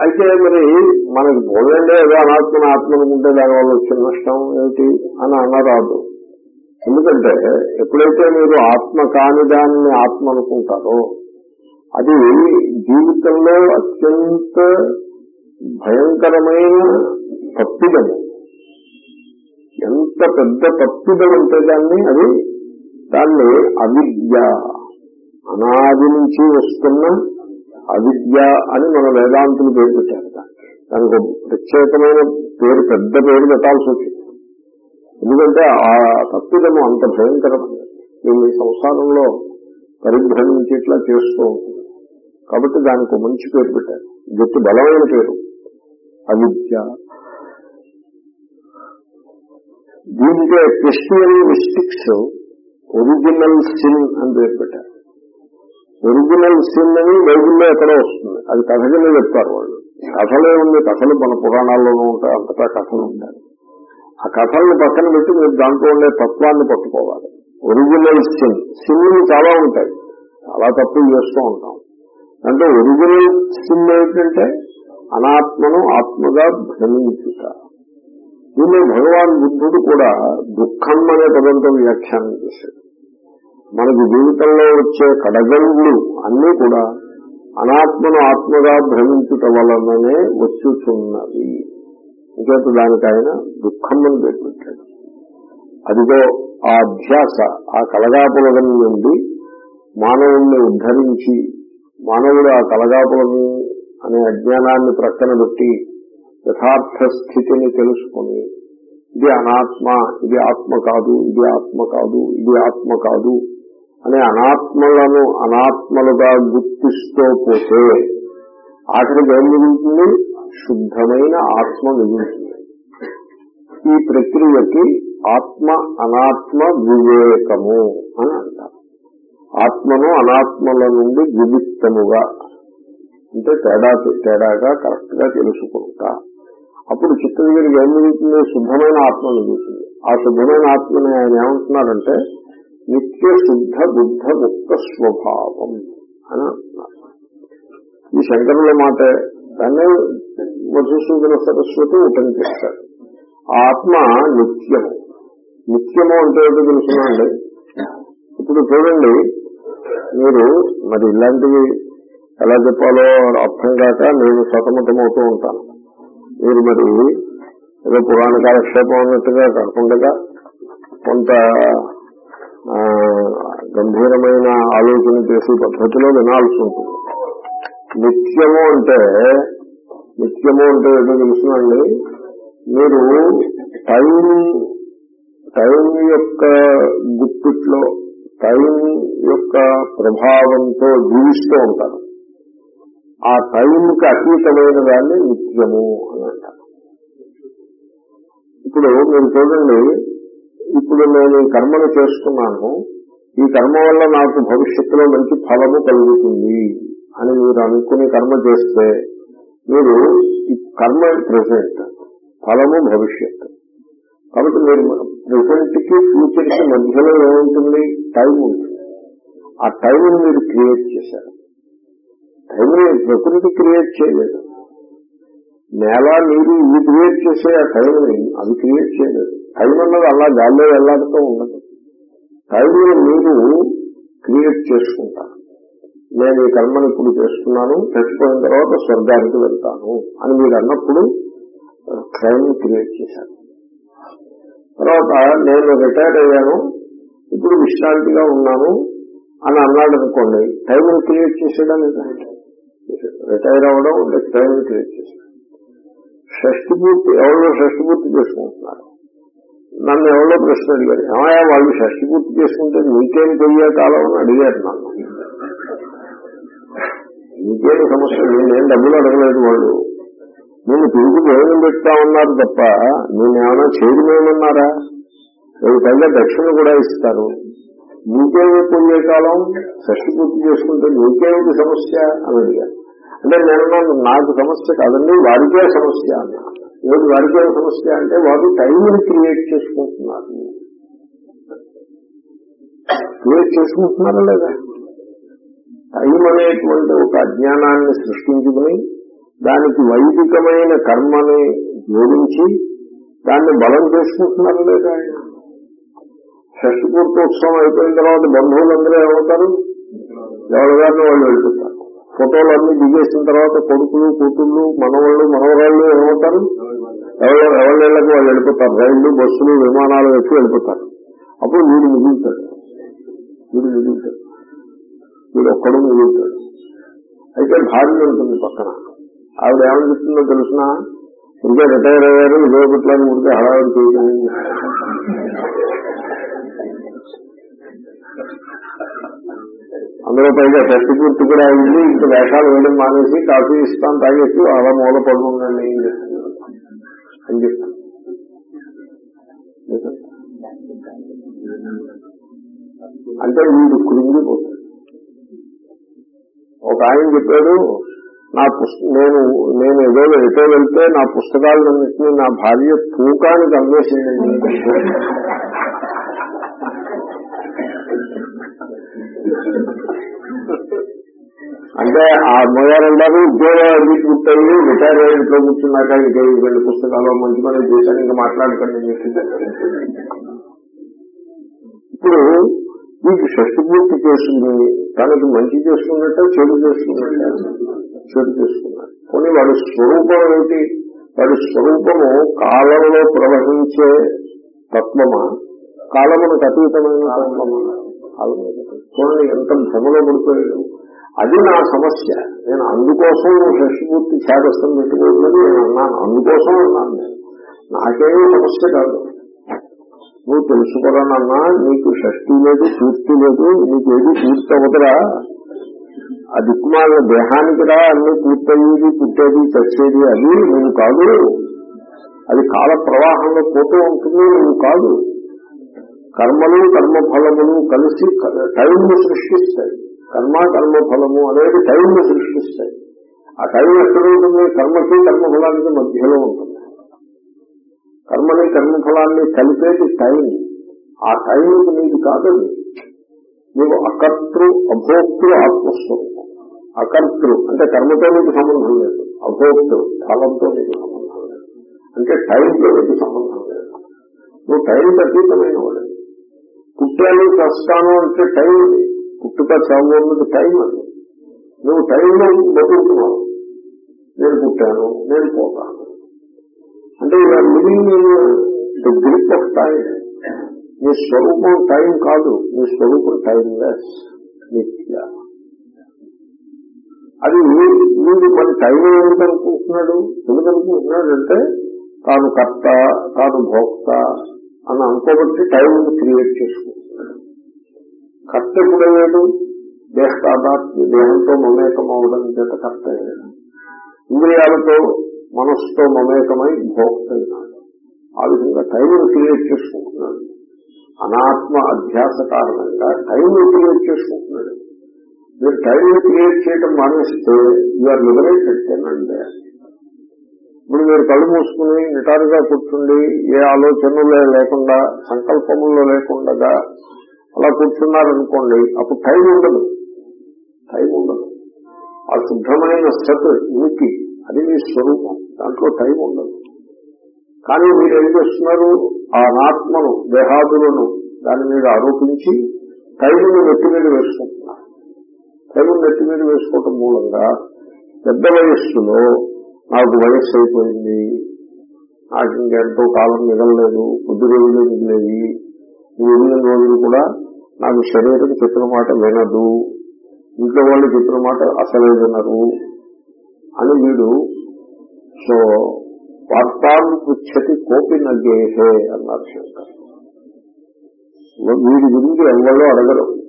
అయితే మరి మనకి పోలేండే ఏదో అనాత్మను ఆత్మనుకుంటే దానివల్ల వచ్చిన నష్టం ఏమిటి అని అనరాదు. ఎందుకంటే ఎప్పుడైతే మీరు ఆత్మ కాని దాన్ని ఆత్మ అనుకుంటారో అది జీవితంలో అత్యంత భయంకరమైన తప్పిదము ఎంత పెద్ద తప్పిదం అంటే దాన్ని అది దాన్ని అవిద్య అనాది నుంచి వస్తున్న అవిద్య అని మన వేదాంతులు పేరు పెట్టారు దానికి ప్రత్యేకమైన పేరు పెద్ద పేరు పెట్టాల్సి వచ్చింది. ఎందుకంటే ఆ తప్పిదము అంత భయంకరమైనది. దీన్ని సంసారంలో పరిభ్రమించేట్లా చేస్తూ ఉంటుంది కాబట్టి దానికి మంచి పేరు పెట్టారు. జట్టు బలమైన పేరు. అవిద్య. దీనికే క్రిస్టియన్ మిస్టిక్స్ ఒరిజినల్ సిన్ అని పేరు పెట్టారు. ఒరిజినల్ సిన్ అని బైబిల్లో ఎక్కడో వస్తుంది. అది కథ కింద చెప్తారు వాళ్ళు. కథలే ఉంది కథలు మన పురాణాల్లోనూ ఉంటాయి అంతటా కథలు ఉంటాయి. ఆ కథలను పక్కన పెట్టి మీరు దాంట్లో ఉండే తత్వాన్ని పట్టుకోవాలి. Original sin. సిన్లు చాలా ఉంటాయి. చాలా తప్పులు చేస్తూ ఉంటాం. అంటే ఒరిజినల్ సిమ్ ఏమిటంటే అనాత్మను ఆత్మగా భ్రమించుట. దీన్ని భగవాన్ బుద్ధుడు కూడా దుఃఖం అనే పదంతో వ్యాఖ్యానం చేశాడు. మనకి జీవితంలో వచ్చే కడగండ్లు అన్నీ కూడా అనాత్మను ఆత్మగా భ్రమించుట వలననే వచ్చుచున్నవి. ఇంకేత దానికి ఆయన దుఃఖం అని పెట్టాడు. అదిగో ఆ అధ్యాస ఆ కలగాపులగం నుండి మానవుణ్ణి ఉద్ధరించి మానవుడు ఆ కలగాపులని అనే అజ్ఞానాన్ని ప్రక్కన పెట్టి యథార్థ స్థితిని తెలుసుకొని ఇది అనాత్మ ఇది ఆత్మ కాదు ఇది ఆత్మ కాదు ఇది ఆత్మ కాదు అనే అనాత్మలను అనాత్మలుగా గుర్తిస్తూ పోతే ఆఖరికి ఏం మిగులుతుంది? శుద్ధమైన ఆత్మ మిగులుతుంది. ఈ ప్రక్రియకి ఆత్మ అనాత్మ వివేకము అని అంటారు. ఆత్మను అనాత్మల నుండి విభిత్తముగా అంటే తేడా తేడాగా కరెక్ట్గా తెలుసుకుంటా. అప్పుడు చిత్త ఏం మిగులుతుంది శుద్ధమైన ఆత్మ మిగులుతుంది ఆ శుద్ధమైన ఆత్మని ఆయన ఏమంటున్నారంటే నిత్య శుద్ధ బుద్ధ ముక్త స్వభావం అని అంటున్నారు ఈ శంకరుల మాట దాన్ని మధుసూదన సరస్వతి ఉటంకిస్తాడు ఆ ఆత్మ నిత్యము. నిత్యము అంటే ఏంటో తెలుసునండి ఇప్పుడు చూడండి మీరు మరి ఇలాంటివి ఎలా చెప్పాలో అర్థం కాక నేను సతమతమవుతూ ఉంటాను. మీరు మరి ఏదో పురాణ కాలక్షేపం అన్నట్టుగా కాకుండా కొంత గంభీరమైన ఆలోచన చేసే పద్ధతిలో వినాల్సి ఉంటుంది. నిత్యము అంటే నిత్యము అంటే ఏదో తెలుసునండి. మీరు టైం టైం యొక్క గుప్పిట్లో టైం యొక్క ప్రభావంతో జీవిస్తూ ఉంటారు. ఆ టైంకి అతీతమైన దాన్ని నిత్యము అని అంటారు. ఇప్పుడు మీరు చూడండి ఇప్పుడు నేను కర్మను చేస్తున్నాను ఈ కర్మ వల్ల నాకు భవిష్యత్తులో మంచి ఫలము కలుగుతుంది అని మీరు అనుకుని కర్మ చేస్తే మీరు కర్మ ప్రజెంట్ ఫలము భవిష్యత్తు. కాబట్టి మీరు ప్రజెంట్కి ఫ్యూచర్కి మధ్యలో ఏముంటుంది? టైం ఉంటుంది. ఆ టైం మీరు క్రియేట్ చేశారు. టైంని ప్రకృతి క్రియేట్ చేయలేదు. నేల నీరు ఇవి క్రియేట్ చేసే ఆ టైంని అవి క్రియేట్ చేయలేదు. టైం అన్నది అలా గాల్లో వెళ్ళాడుతూ ఉండదు. టైంని మీరు క్రియేట్ చేసుకుంటారు. నేను ఈ కర్మను ఇప్పుడు చేస్తున్నాను చచ్చిపోయిన తర్వాత స్వర్గానికి వెళ్తాను అని మీరు అన్నప్పుడు టైం క్రియేట్ చేశారు. తర్వాత నేను రిటైర్ అయ్యాను. ఇప్పుడు విశ్రాంతిగా ఉన్నాను అని అన్నాడు అనుకోండి టైం క్రియేట్ చేసాడా లేదా రిటైర్ అవ్వడం టైం క్రియేట్ చేశాడు షష్టి పూర్తి ఎవరో షష్టి పూర్తి చేసుకుంటున్నారు? నన్ను ఎవరో ప్రశ్న అడిగారు? ఏమయ్యా వాళ్ళు షష్టి పూర్తి చేసుకుంటే నీకేం పోయే కాలం అని అడిగారు నన్ను. నీకేం సమస్య? నేను డబ్బులు అడగలేదు వాళ్ళు. నేను తిరిగి భోజనం పెడతా ఉన్నారు తప్ప నేనేమైనా చేయడమేమన్నారా రేపు పైగా దక్షిణ కూడా ఇస్తారు. నీకేమి పుణ్యకాలం కాలం షష్టి పూర్తి చేసుకుంటే నీకేమిటి సమస్య అని అంటే నేను నాకు సమస్య కాదండి వారికే సమస్య అన్నా. ఏది వారికే సమస్య అంటే వారు టైంని క్రియేట్ చేసుకుంటున్నారు. క్రియేట్ చేసుకుంటున్నారా లేదా? టైం అనేటువంటి ఒక అజ్ఞానాన్ని సృష్టించుకుని దానికి వైదికమైన కర్మని జోడించి దాన్ని బలం చేసుకుంటున్నారు లేదా ఆయన? అయిపోయిన తర్వాత బంధువులందరూ ఏమవుతారు? ఎవరి గారిని వాళ్ళు వెళ్ళిపోతారు. ఫోటోలు అన్ని దిగేసిన తర్వాత కొడుకులు కూతుళ్ళు మనవాళ్ళు మనవరాళ్ళు ఏమవుతారు? ఎవరు ఎవరిళ్ళకి వాళ్ళు వెళ్ళిపోతారు? రైళ్ళు బస్సులు విమానాలు వచ్చి వెళ్ళిపోతారు. అప్పుడు వీడు మిగులుతాడు వీడు మిగులుతాడు వీడు ఒక్కడు మిగులుతాడు అయితే భార్య ఉంటుంది పక్కన. ఆవిడ ఏమని చెప్తుందో తెలిసిన? ఇంకా రిటైర్ అయ్యారు ఇదే పెట్టాలని ఉంటే హడావిడి చేయడం అందులో పైగా టెస్ట్ పూర్తి కూడా అయింది ఇంక వేషాలు వేయడం మానేసి కాఫీ ఇస్తాను తాగేసి అలా మూల పడి ఏం అని అని చెప్తాను అంటే వీడు కృంగిపోతాడు ఒక ఆయన చెప్పాడు నా నేను నేను ఏదో ఎటో వెళ్తే నా పుస్తకాలన్నింటినీ నా భార్య తూకానికి అన్వేషించండి అంటే ఆ అమ్మగారు అంటారు ఉద్యోగం అది పూర్తయింది రిటైర్ అయ్యి ఇంట్లో కూర్చున్నాక ఇంకా రెండు పుస్తకాలు మంచి పని చేశాను ఇంకా మాట్లాడకండి ఇప్పుడు మీకు షష్టిపూర్తి పూర్తి తనకి మంచి చేసుకున్నట్టే చెడు చేసుకున్నట్టే చెడు చేసుకున్నాడు. కొన్ని వాడి స్వరూపం ఏమిటి? వాడి స్వరూపము కాలంలో ప్రవహించే తత్వమా? కాలమునకు అతీతమైన తత్వమా? చూడండి ఎంత భ్రమలో పడిపోయాడు. అది నా సమస్య. నేను అందుకోసం షష్టిపూర్తి ఛాదస్థం పెట్టుకోవాలని నేను అన్నాను. అందుకోసం అన్నాను నేను. నాకేమీ సమస్య కాదు. నువ్వు తెలుసుకోరానన్నా నీకు షష్ఠి లేదు పూర్తి లేదు నీకు ఏది పూర్తి అవ్వదురా ఆ దిక్కుమాల దేహానికి రా అన్ని పూర్తయ్యేది పుట్టేది చచ్చేది అది నువ్వు కాదు. అది కాల ప్రవాహంలో పోతూ ఉంటుంది నువ్వు కాదు. కర్మలు కర్మఫలములు కలిసి టైంను సృష్టిస్తాయి. కర్మ కర్మఫలము అనేది టైంను సృష్టిస్తాయి. ఆ టైం ఎక్కడ ఉంటుంది? కర్మకి కర్మఫలానికి మధ్యలో ఉంటుంది. కర్మని కర్మఫలాన్ని కలిపేది టైం. ఆ టైంకి నీది కాదండి నీవు అకర్తృ అభోక్తృ ఆత్మస్వరూపం. అకర్తృ అంటే కర్మతో మీకు సంబంధం లేదు. అభోక్తు ఫలంతో మీకు సంబంధం లేదు. అంటే టైంతో మీకు సంబంధం లేదు. నువ్వు టైం అతీతమైన వాడు పుట్టాను చస్తాను అంటే టైం అది. పుట్టుక చావు అన్నది టైం అది. నువ్వు టైంలో బతుకుతున్నావు. నేను పుట్టాను నేను పోతాను. అంటే ఇలా living the grip of time. నీ స్వరూపం టైం కాదు. నీ స్వరూపం టైం లెస్ నిత్య. అది వీడు మరి టైం ఏమిటనుకుంటున్నాడు? ఎందుకనుకుంటున్నాడు అంటే తాను కర్త తాను భోక్త అని అనుకోబట్టి టైం క్రియేట్ చేసుకుంటున్నాడు. కర్త ఎప్పుడయ్యాడు దేహ దేహంతో మమేకం అవడం చేత కర్త అయ్యాడు. ఇంద్రియాలతో మనస్సుతో మమేకమై భోక్త అయినాడు. ఆ విధంగా టైం క్రియేట్ చేసుకుంటున్నాడు. అనాత్మ అధ్యాస కారణంగా టైం క్రియేట్ చేసుకుంటున్నాడు. మీరు టైం క్రియేట్ చేయడం మానేస్తే యూఆర్ లిబరేటెడ్ తినండి ఇప్పుడు మీరు కళ్ళు మూసుకుని నిటారుగా కూర్చుండి ఏ ఆలోచనలు లేకుండా సంకల్పముల్లో లేకుండా అలా కూర్చున్నారనుకోండి అప్పుడు టైం ఉండదు. టైం ఉండదు. ఆ శుద్ధమైన సత్ ఉనికి అది మీ స్వరూపం. దాంట్లో టైం ఉండదు. కానీ మీరు ఏం చేస్తున్నారు? ఆ నాత్మను దేహాదులను దాని మీద ఆరోపించి టైంను వెట్టి మీద వేసుకుంటున్నారు. టైం నెత్తి మీద వేసుకోవటం మూలంగా పెద్ద వయస్సులో నాకు వయస్సు అయిపోయింది. నాకు ఇంకెంతో కాలం మిగలలేదు కొద్ది రోజులు మిగిలేవి. ఈ మిగిలిన రోజులు కూడా నాకు శరీరం చెప్పిన మాట వినదు. ఇంట్లో వాళ్ళు చెప్పిన మాట అసలే వినరు. అని వీడు సో వార్తాను పృచ్చతి కోపి నగ్గేహే అన్నారు శంకర్. వీడి గురించి ఎవరో అడగరు.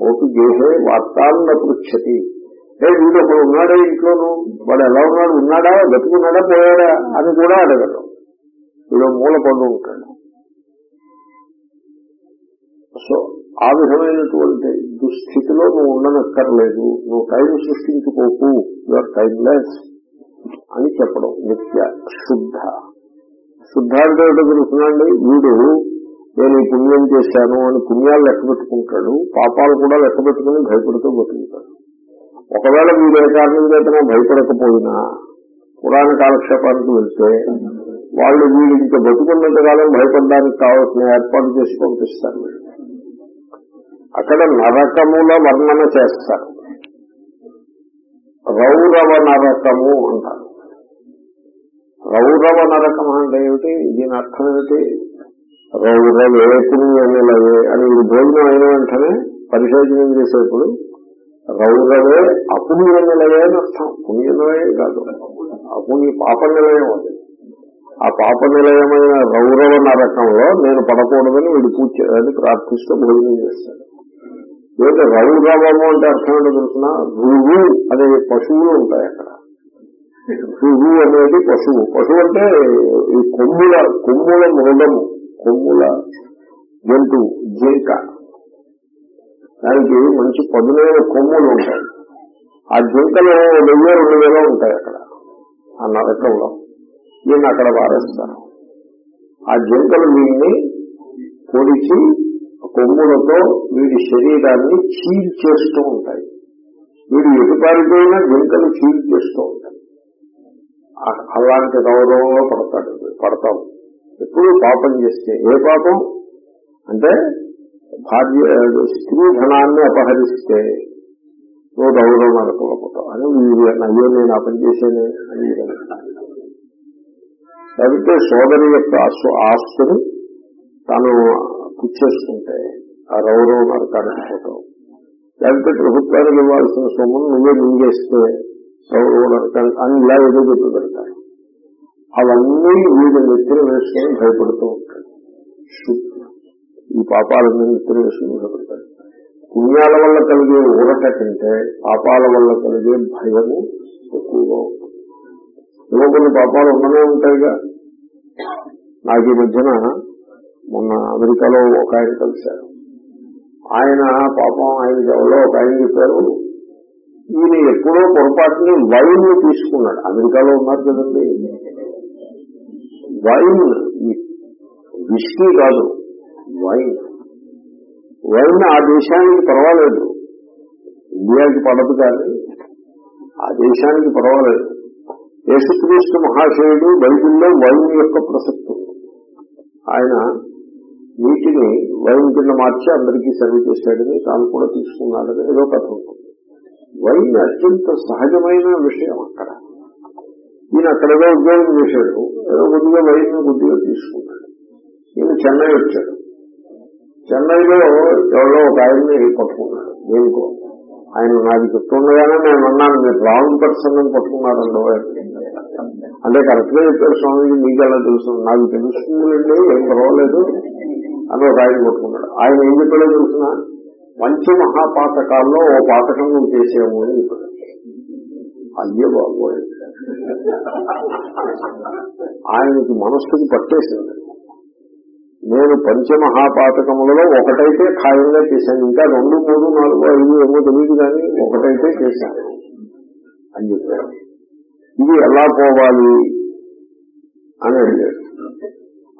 కోటి గేహే వార్తాన్న పృచ్చతి ఏ వీడు ఒకడు ఉన్నాడే ఇంట్లోనూ? వాడు ఎలా ఉన్నాడు? ఉన్నాడా? బతుకున్నాడా? పోయాడా? అని కూడా అడగడం వీడు మూల పండు ఉంటాడు. సో ఆ విధమైనటువంటి దుస్థితిలో నువ్వు ఉండనక్కర్లేదు. నువ్వు టైం సృష్టించుకోకు. యువర్ టైమ్లెస్ అని చెప్పడం. నిత్య శుద్ధ. శుద్ధ అంటే తెలుసునండి వీడు నేను ఈ పుణ్యం చేశాను అని పుణ్యాలు లెక్క పెట్టుకుంటాడు పాపాలు కూడా లెక్క పెట్టుకుని భయపడుతూ బతుకుతాడు. ఒకవేళ మీరు ఏ కారణం చేతనో భయపడకపోయినా పురాణ కాలక్షేపానికి వెళ్తే వాళ్ళు వీడు ఇంకా బతుకున్నంత కాలం భయపడడానికి కావాల్సిన ఏర్పాటు చేసి పంపిస్తారు అక్కడ నరకముల వర్ణన చేస్తారు. రౌరవ నరకము అంటారు. రౌరవ నరకం అంటే ఏమిటి? దీని అర్థం ఏమిటి? రౌరవేపుణ్యములవే అని ఇది భోజనం అయిన వెంటనే పరిశోధనం చేసేప్పుడు రౌరవే అపుణ్య అని అర్థం. పుణ్య కాదు. అపుణ్య పాప నిలయం అది. ఆ పాప నిలయమైన రౌరవ నరకంలో నేను పడకూడదని వీడు పూజ చేయాలని ప్రార్థిస్తూ భోజనం చేస్తాడు. ఏంటంటే రౌరవము అంటే అర్థం ఏంటో తెలుసిన? రువు అనే పశువులు ఉంటాయి అక్కడ. రువు అనేది పశువు. పశువు అంటే ఈ కొమ్ముల కొమ్ముల మృగము. కొమ్ముల జంతువు జింక దానికి మంచి పదునైన కొమ్ములు ఉంటాయి. ఆ జింకలు వెయ్యి రెండు వేలు ఉంటాయి అక్కడ. ఆ నరకంలో. దీన్ని అక్కడ వారేస్తారు. ఆ జింకలు వీడిని పొడిచి కొమ్ములతో వీడి శరీరాన్ని చీల్ చేస్తూ ఉంటాయి. వీడు ఎటుపారిపోయినా జింకలు చీల్ చేస్తూ ఉంటాయి. అలాంటి గౌరవంలో పడతాడు పడతావు. ఎప్పుడు పాపం చేస్తే ఏ పాపం? అంటే భార్య స్త్రీ ధనాన్ని అపహరిస్తే నువ్వు గౌరవం అనుకోకపోతావు అని వీరు అయ్యో నేను అపని చేసేనే అని వీరు లేకపోతే సోదరి యొక్క ఆస్తుని తాను పుచ్చేసుకుంటే ఆ రౌరవం నరకానికి పోతావు. లేకపోతే ప్రభుత్వానికి ఇవ్వాల్సిన సొమ్మును నువ్వే మింగేస్తే రౌరవం నరకానికి అని ఇలా ఏదో చెప్పి పెడతారు అవన్నీ వీడు నిద్ర వేసుకొని భయపడుతూ ఉంటాడు ఈ పాపాలన్నీ నిద్ర వేసుకుని భయపడతాడు పుణ్యాల వల్ల కలిగే ఊరట కంటే పాపాల వల్ల కలిగే భయము ఎక్కువగా ఉంటుంది. ఏవో కొన్ని పాపాలు ఉండనే ఉంటాయిగా. నాకు ఈ మధ్యన మొన్న అమెరికాలో ఒక ఆయన కలిశారు. ఆయన పాపం ఆయన ఎవరో ఒక ఆయన చెప్పారు ఈయన ఎప్పుడో పొరపాటుని వైన్ తీసుకున్నాడు. అమెరికాలో ఉన్నారు కదండి. వైన్ విష్ణు కాదు. వైన్ వైన్ ఆ దేశానికి పర్వాలేదు. ఇండియాకి పడదు కానీ ఆ దేశానికి పర్వాలేదు. యేసుక్రీస్తు మహాశయుడు బైబిల్లో వైన్ యొక్క ప్రసక్తి. ఆయన నీటిని వైన్ కింద మార్చి అందరికీ సర్వ్ చేశాడని తాను కూడా తీసుకున్నాడని ఏదో కథ ఉంటుంది. వైన్ అత్యంత సహజమైన విషయం అక్కడ. ఈయన అక్కడ ఏదో ఉద్యోగం చేశాడు. ఏదో కొద్దిగా వైన్ కొద్దిగా తీసుకున్నాడు నేను చెన్నై వచ్చాడు. చెన్నైలో ఎవరో ఒక ఆయన్ని పట్టుకున్నాడు దేనికో ఆయన నాకు చెప్తుండగానే నేను అన్నాను మీరు రాంగ్ పర్సన్ అని పట్టుకున్నారండో అంటే కరెక్ట్గా చెప్పారు స్వామీజీ మీకు ఎలా తెలుసు? నాకు తెలుస్తుందండి ఏం పర్వాలేదు అని ఒక ఆయన పట్టుకున్నాడు. ఆయన ఏం చెప్పాడో తెలుసిన? మంచి మహాపాతకాల్లో ఓ పాతకం నువ్వు చేసేమో అని చెప్పాడు. అయ్యే బాబోయ్ ఆయనకి మనస్సుకి పట్టేసింది. నేను పంచమహాపాతకములలో ఒకటైతే ఖాయంగా చేశాను. ఇంకా రెండు మూడు నాలుగు ఐదు ఏమో తెలియదు కానీ ఒకటైతే చేశాను అని చెప్పారు. ఇది ఎలా పోవాలి అని అడిగాడు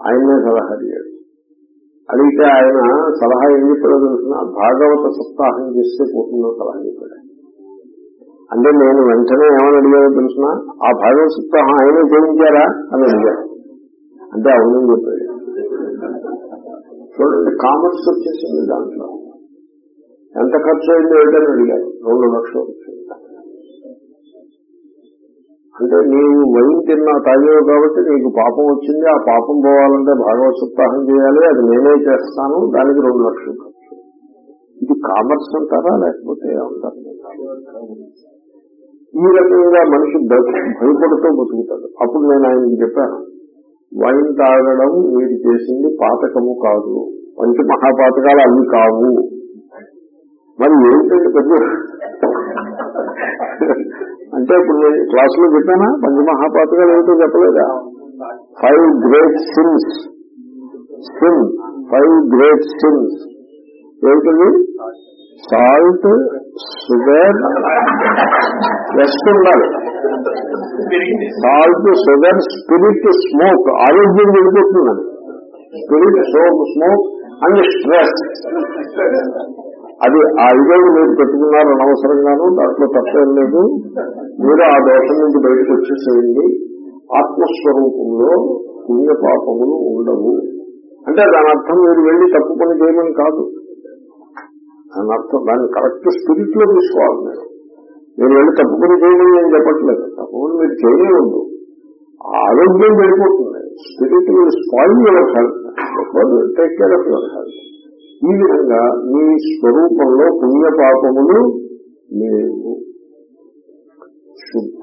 ఆయనే సలహా అడిగాడు అడిగితే ఆయన సలహా ఏం చెప్పాడో తెలిసిన? భాగవత సప్తాహం చేస్తే పోతుందో సలహా చెప్పాడు అంటే నేను వెంటనే ఏమని అడిగానో తెలిసిన? ఆ భాగవత సప్తాహం ఆయనే చేయించారా అని అడిగాడు అంటే అవునని చెప్పాడు. చూడండి కామర్స్ వచ్చేసింది దాంట్లో. ఎంత ఖర్చు అయింది ఏంటని అడిగారు. రెండు లక్షలు అంటే నీవు వైన్ తిన్నా తాగేవు కాబట్టి నీకు పాపం వచ్చింది. ఆ పాపం పోవాలంటే భాగవత్ సప్తాహం చేయాలి. అది నేనే చేస్తాను. దానికి రెండు లక్షలు ఖర్చు. ఇది కామర్స్ అంటారా? లేకపోతే ఏమంటారు? ఈ రకంగా మనిషి భయపడుతూ బతుకుతాడు. అప్పుడు నేను ఆయనకి చెప్పాను వైన్ తాగడం మీరు చేసింది పాతకము కాదు. మంచి మహాపాతకాలు అవి కావు. మరి ఏంటంటే పెద్ద అంటే ఇప్పుడు నేను క్లాసులో చెప్పానా? పంచమహాపాతకాలు ఏమిటో చెప్పలేదా? Five great sins sin five great sins ఏమిటది? సాల్ట్ షుగర్ రెస్ట్ ఉండాలి సాల్ట్ షుగర్ స్పిరిట్ స్మోక్ ఆరోగ్యం వెళ్ళిపోతుందండి spirit soap smoke and stress అది ఆ ఐదేళ్ళు మీరు పెట్టుకున్నారు అనవసరంగాను దాంట్లో తప్పేం లేదు. మీరు ఆ దోషం నుంచి బయటకు వచ్చేసేయండి. ఆత్మస్వరూపంలో పుణ్యపాపములు ఉండవు. అంటే దాని అర్థం మీరు వెళ్ళి తప్పు పని చేయమని కాదు. అని అర్థం దాన్ని కరెక్ట్ స్పిరిట్లో తీసుకోవాలి మీరు. మీరు వెళ్ళి తప్పుకుని చేయడం చేయమని నేను చెప్పట్లేదు. తప్పుకుని మీరు చేయలేదు ఆరోగ్యం వెళ్ళిపోతుంది spirit spoil your health take care of your health ఈ విధంగా మీ స్వరూపంలో పుణ్యపాపములు లేవు శుద్ధ